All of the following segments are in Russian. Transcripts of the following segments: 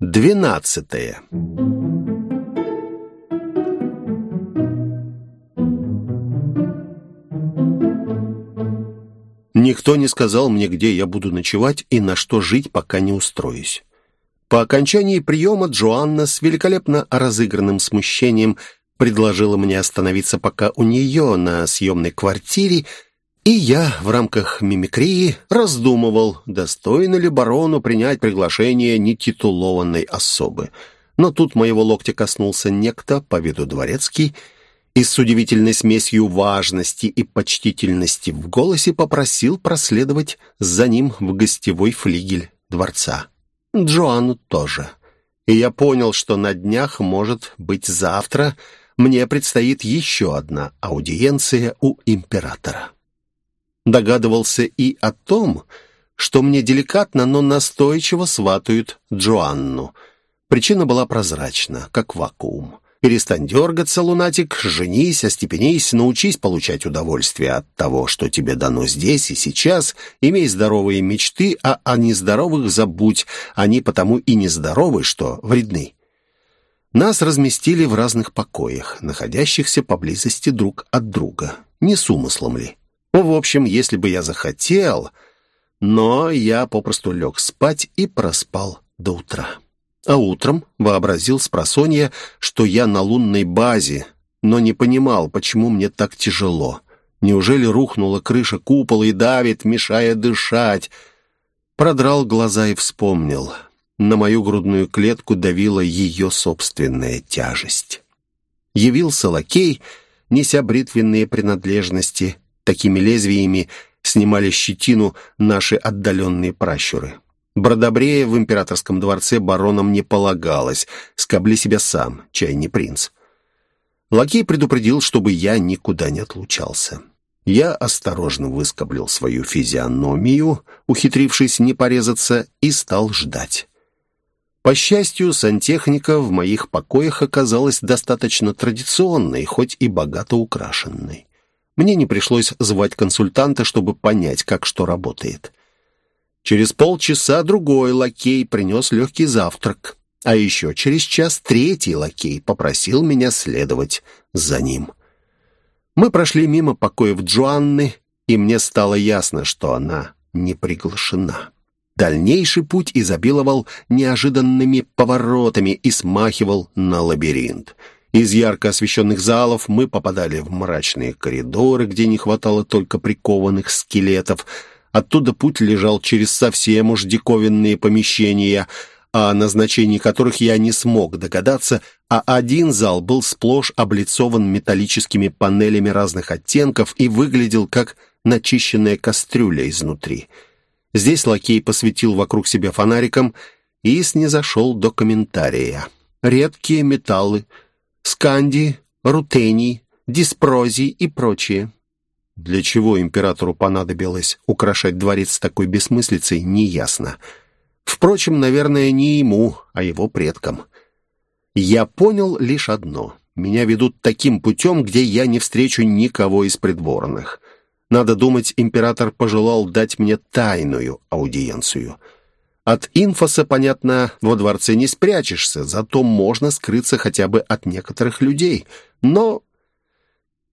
Двенадцатое. Никто не сказал мне, где я буду ночевать и на что жить, пока не устроюсь. По окончании приема Джоанна с великолепно разыгранным смущением предложила мне остановиться пока у нее на съемной квартире, и я в рамках мимикрии раздумывал, достойно ли барону принять приглашение нетитулованной особы. Но тут моего локтя коснулся некто по виду дворецкий и с удивительной смесью важности и почтительности в голосе попросил проследовать за ним в гостевой флигель дворца. Джоанну тоже. И я понял, что на днях, может быть, завтра, мне предстоит еще одна аудиенция у императора догадывался и о том, что мне деликатно, но настойчиво сватают Джоанну. Причина была прозрачна, как вакуум. Перестань дергаться, лунатик, женись, остепенись, научись получать удовольствие от того, что тебе дано здесь и сейчас, имей здоровые мечты, а о нездоровых забудь, они потому и нездоровы, что вредны. Нас разместили в разных покоях, находящихся поблизости друг от друга. Не с умыслом ли? Ну, в общем, если бы я захотел... Но я попросту лег спать и проспал до утра. А утром вообразил с просонья, что я на лунной базе, но не понимал, почему мне так тяжело. Неужели рухнула крыша купола и давит, мешая дышать? Продрал глаза и вспомнил. На мою грудную клетку давила ее собственная тяжесть. Явился лакей, неся бритвенные принадлежности, Такими лезвиями снимали щетину наши отдаленные пращуры. Бродобрея в императорском дворце баронам не полагалось. Скобли себя сам, чай не принц. Лакей предупредил, чтобы я никуда не отлучался. Я осторожно выскоблил свою физиономию, ухитрившись не порезаться, и стал ждать. По счастью, сантехника в моих покоях оказалась достаточно традиционной, хоть и богато украшенной. Мне не пришлось звать консультанта, чтобы понять, как что работает. Через полчаса другой лакей принес легкий завтрак, а еще через час третий лакей попросил меня следовать за ним. Мы прошли мимо покоев Джоанны, и мне стало ясно, что она не приглашена. Дальнейший путь изобиловал неожиданными поворотами и смахивал на лабиринт — из ярко освещенных залов мы попадали в мрачные коридоры, где не хватало только прикованных скелетов. Оттуда путь лежал через совсем уж диковинные помещения, о назначении которых я не смог догадаться, а один зал был сплошь облицован металлическими панелями разных оттенков и выглядел как начищенная кастрюля изнутри. Здесь лакей посветил вокруг себя фонариком и снизошел до комментария. Редкие металлы — сканди, рутений, диспрозий и прочее. Для чего императору понадобилось украшать дворец такой бессмыслицей, неясно. Впрочем, наверное, не ему, а его предкам. Я понял лишь одно. Меня ведут таким путем, где я не встречу никого из придворных. Надо думать, император пожелал дать мне тайную аудиенцию — от инфоса, понятно, во дворце не спрячешься, зато можно скрыться хотя бы от некоторых людей. Но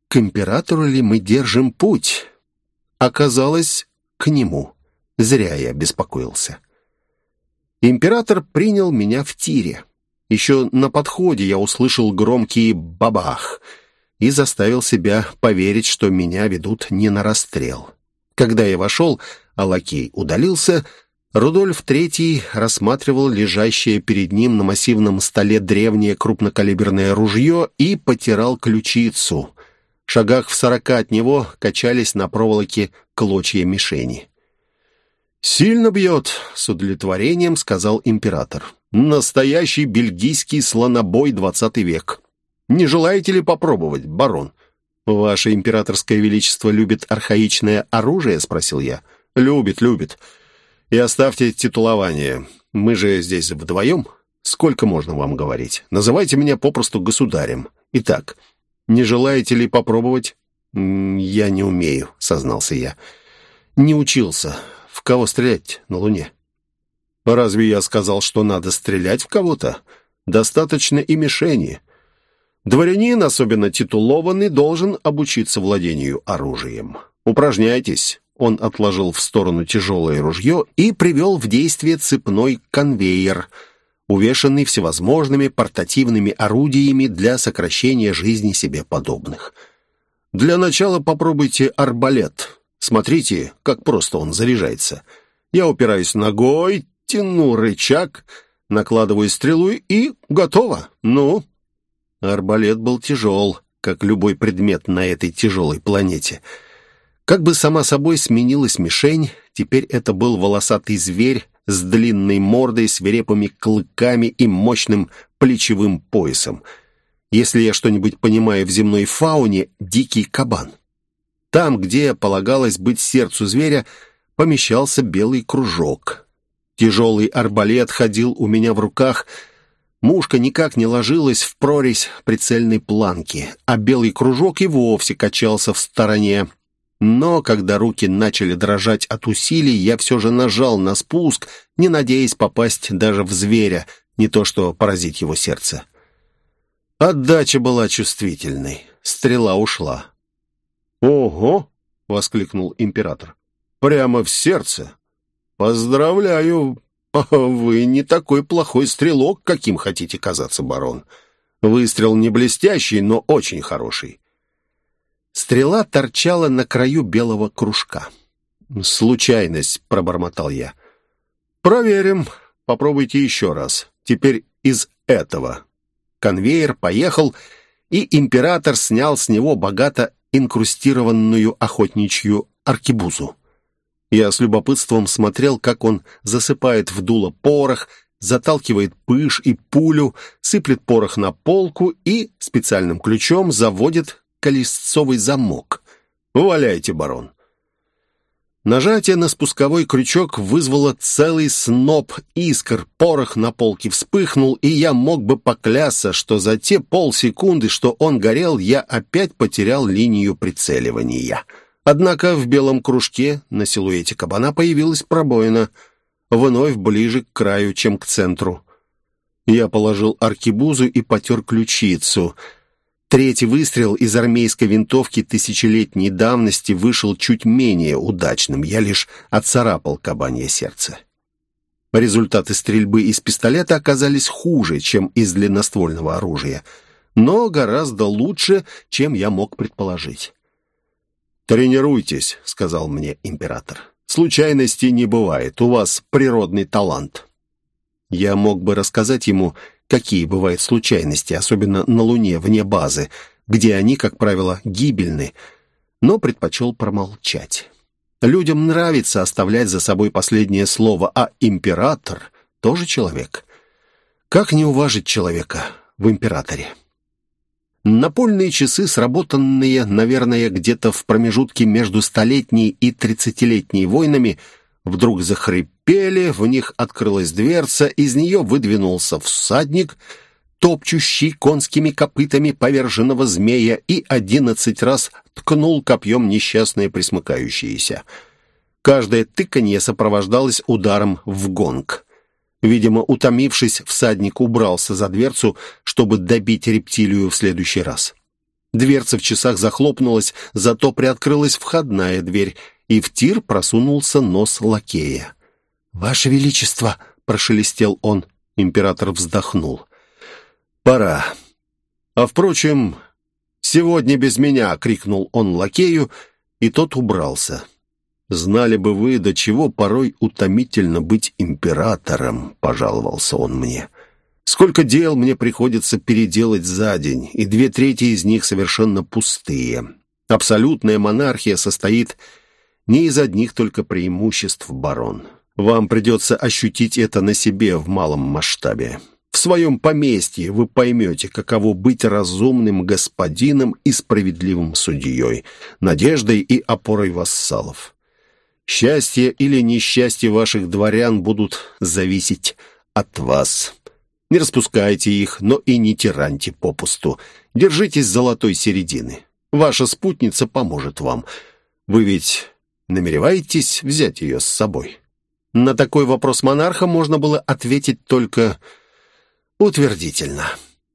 к императору ли мы держим путь? Оказалось, к нему. Зря я беспокоился. Император принял меня в тире. Еще на подходе я услышал громкий бабах и заставил себя поверить, что меня ведут не на расстрел. Когда я вошел, а лакей удалился, Рудольф III рассматривал лежащее перед ним на массивном столе древнее крупнокалиберное ружье и потирал ключицу. В шагах в сорока от него качались на проволоке клочья мишени. «Сильно бьет», — с удовлетворением сказал император. «Настоящий бельгийский слонобой двадцатый век. Не желаете ли попробовать, барон?» «Ваше императорское величество любит архаичное оружие?» — спросил я. «Любит, любит. И оставьте титулование. Мы же здесь вдвоем. Сколько можно вам говорить? Называйте меня попросту государем. Итак, не желаете ли попробовать? Я не умею, сознался я. Не учился. В кого стрелять на Луне? Разве я сказал, что надо стрелять в кого-то? Достаточно и мишени. Дворянин, особенно титулованный, должен обучиться владению оружием. Упражняйтесь. Он отложил в сторону тяжелое ружье и привел в действие цепной конвейер, увешанный всевозможными портативными орудиями для сокращения жизни себе подобных. Для начала попробуйте арбалет. Смотрите, как просто он заряжается. Я упираюсь ногой, тяну рычаг, накладываю стрелу и готово. Ну? Арбалет был тяжел, как любой предмет на этой тяжелой планете — как бы сама собой сменилась мишень, теперь это был волосатый зверь с длинной мордой, свирепыми клыками и мощным плечевым поясом. Если я что-нибудь понимаю в земной фауне, дикий кабан. Там, где полагалось быть сердцу зверя, помещался белый кружок. Тяжелый арбалет ходил у меня в руках, мушка никак не ложилась в прорезь прицельной планки, а белый кружок и вовсе качался в стороне, но когда руки начали дрожать от усилий, я все же нажал на спуск, не надеясь попасть даже в зверя, не то что поразить его сердце. Отдача была чувствительной. Стрела ушла. «Ого!» — воскликнул император. «Прямо в сердце! Поздравляю! Вы не такой плохой стрелок, каким хотите казаться, барон. Выстрел не блестящий, но очень хороший. Стрела торчала на краю белого кружка. «Случайность», — пробормотал я. «Проверим. Попробуйте еще раз. Теперь из этого». Конвейер поехал, и император снял с него богато инкрустированную охотничью аркебузу. Я с любопытством смотрел, как он засыпает в дуло порох, заталкивает пыш и пулю, сыплет порох на полку и специальным ключом заводит колесцовый замок. «Валяйте, барон!» Нажатие на спусковой крючок вызвало целый сноп искр, порох на полке вспыхнул, и я мог бы поклясться, что за те полсекунды, что он горел, я опять потерял линию прицеливания. Однако в белом кружке на силуэте кабана появилась пробоина, вновь ближе к краю, чем к центру. Я положил аркибузу и потер ключицу — Третий выстрел из армейской винтовки тысячелетней давности вышел чуть менее удачным. Я лишь отцарапал кабанье сердце. Результаты стрельбы из пистолета оказались хуже, чем из длинноствольного оружия, но гораздо лучше, чем я мог предположить. «Тренируйтесь», — сказал мне император. «Случайностей не бывает, у вас природный талант». Я мог бы рассказать ему, какие бывают случайности, особенно на Луне, вне базы, где они, как правило, гибельны, но предпочел промолчать. Людям нравится оставлять за собой последнее слово, а император тоже человек. Как не уважить человека в императоре? Напольные часы, сработанные, наверное, где-то в промежутке между столетней и тридцатилетней войнами, вдруг захрипели, в них открылась дверца, из нее выдвинулся всадник, топчущий конскими копытами поверженного змея, и одиннадцать раз ткнул копьем несчастное присмыкающееся. Каждое тыканье сопровождалось ударом в гонг. Видимо, утомившись, всадник убрался за дверцу, чтобы добить рептилию в следующий раз. Дверца в часах захлопнулась, зато приоткрылась входная дверь, и в тир просунулся нос лакея. «Ваше Величество!» — прошелестел он. Император вздохнул. «Пора. А, впрочем, сегодня без меня!» — крикнул он лакею, и тот убрался. «Знали бы вы, до чего порой утомительно быть императором», — пожаловался он мне. «Сколько дел мне приходится переделать за день, и две трети из них совершенно пустые. Абсолютная монархия состоит не из одних только преимуществ, барон. Вам придется ощутить это на себе в малом масштабе. В своем поместье вы поймете, каково быть разумным господином и справедливым судьей, надеждой и опорой вассалов. Счастье или несчастье ваших дворян будут зависеть от вас. Не распускайте их, но и не тираньте попусту. Держитесь золотой середины. Ваша спутница поможет вам. Вы ведь намереваетесь взять ее с собой?» На такой вопрос монарха можно было ответить только утвердительно.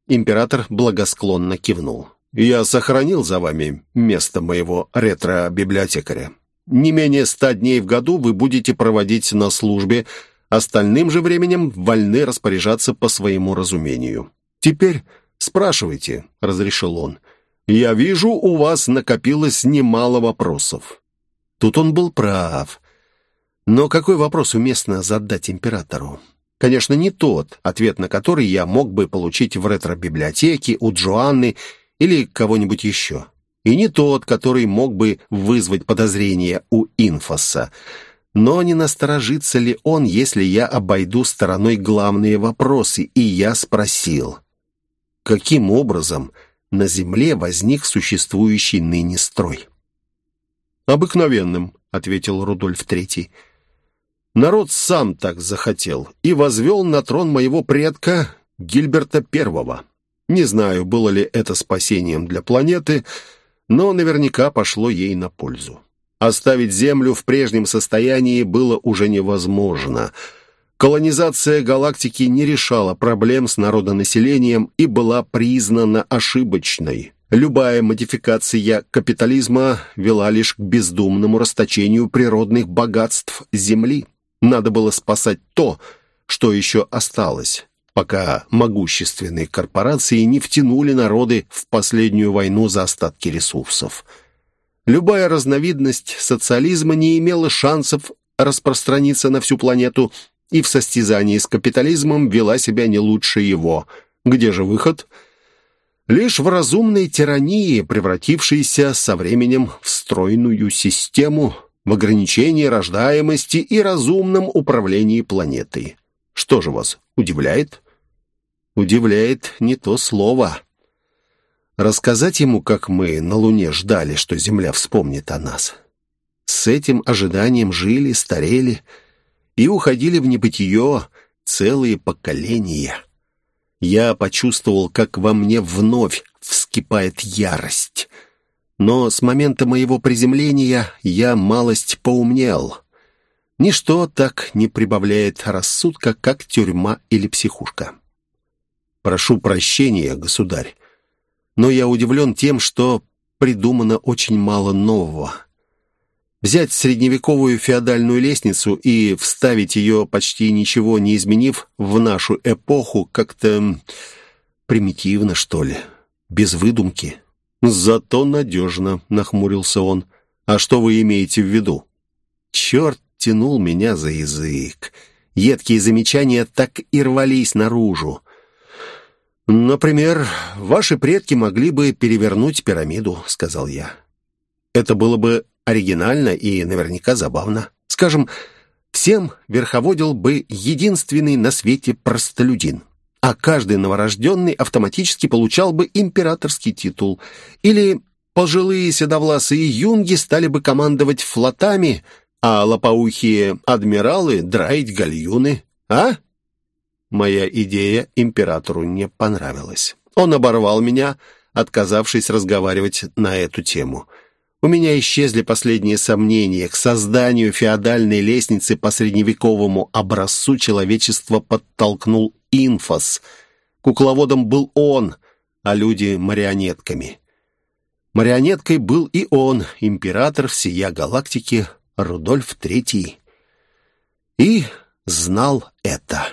Император благосклонно кивнул. «Я сохранил за вами место моего ретро-библиотекаря. Не менее ста дней в году вы будете проводить на службе, остальным же временем вольны распоряжаться по своему разумению. Теперь спрашивайте», — разрешил он. «Я вижу, у вас накопилось немало вопросов». Тут он был прав. Но какой вопрос уместно задать императору? Конечно, не тот, ответ на который я мог бы получить в ретро-библиотеке у Джоанны или кого-нибудь еще. И не тот, который мог бы вызвать подозрения у Инфоса. Но не насторожится ли он, если я обойду стороной главные вопросы, и я спросил, каким образом на Земле возник существующий ныне строй? «Обыкновенным», — ответил Рудольф Третий. «Народ сам так захотел и возвел на трон моего предка Гильберта Первого. Не знаю, было ли это спасением для планеты, но наверняка пошло ей на пользу. Оставить Землю в прежнем состоянии было уже невозможно. Колонизация галактики не решала проблем с народонаселением и была признана ошибочной. Любая модификация капитализма вела лишь к бездумному расточению природных богатств Земли. Надо было спасать то, что еще осталось пока могущественные корпорации не втянули народы в последнюю войну за остатки ресурсов. Любая разновидность социализма не имела шансов распространиться на всю планету и в состязании с капитализмом вела себя не лучше его. Где же выход? Лишь в разумной тирании, превратившейся со временем в стройную систему, в ограничении рождаемости и разумном управлении планетой. Что же вас удивляет? Удивляет не то слово. Рассказать ему, как мы на Луне ждали, что Земля вспомнит о нас. С этим ожиданием жили, старели и уходили в небытие целые поколения. Я почувствовал, как во мне вновь вскипает ярость. Но с момента моего приземления я малость поумнел — Ничто так не прибавляет рассудка, как тюрьма или психушка. Прошу прощения, государь, но я удивлен тем, что придумано очень мало нового. Взять средневековую феодальную лестницу и вставить ее, почти ничего не изменив, в нашу эпоху как-то примитивно, что ли, без выдумки. «Зато надежно», — нахмурился он. «А что вы имеете в виду?» «Черт тянул меня за язык. Едкие замечания так и рвались наружу. «Например, ваши предки могли бы перевернуть пирамиду», — сказал я. «Это было бы оригинально и наверняка забавно. Скажем, всем верховодил бы единственный на свете простолюдин, а каждый новорожденный автоматически получал бы императорский титул. Или пожилые седовласые юнги стали бы командовать флотами, а лопоухие адмиралы драить гальюны, а?» Моя идея императору не понравилась. Он оборвал меня, отказавшись разговаривать на эту тему. У меня исчезли последние сомнения. К созданию феодальной лестницы по средневековому образцу человечество подтолкнул инфос. Кукловодом был он, а люди — марионетками. Марионеткой был и он, император всея галактики, Рудольф III. И знал это.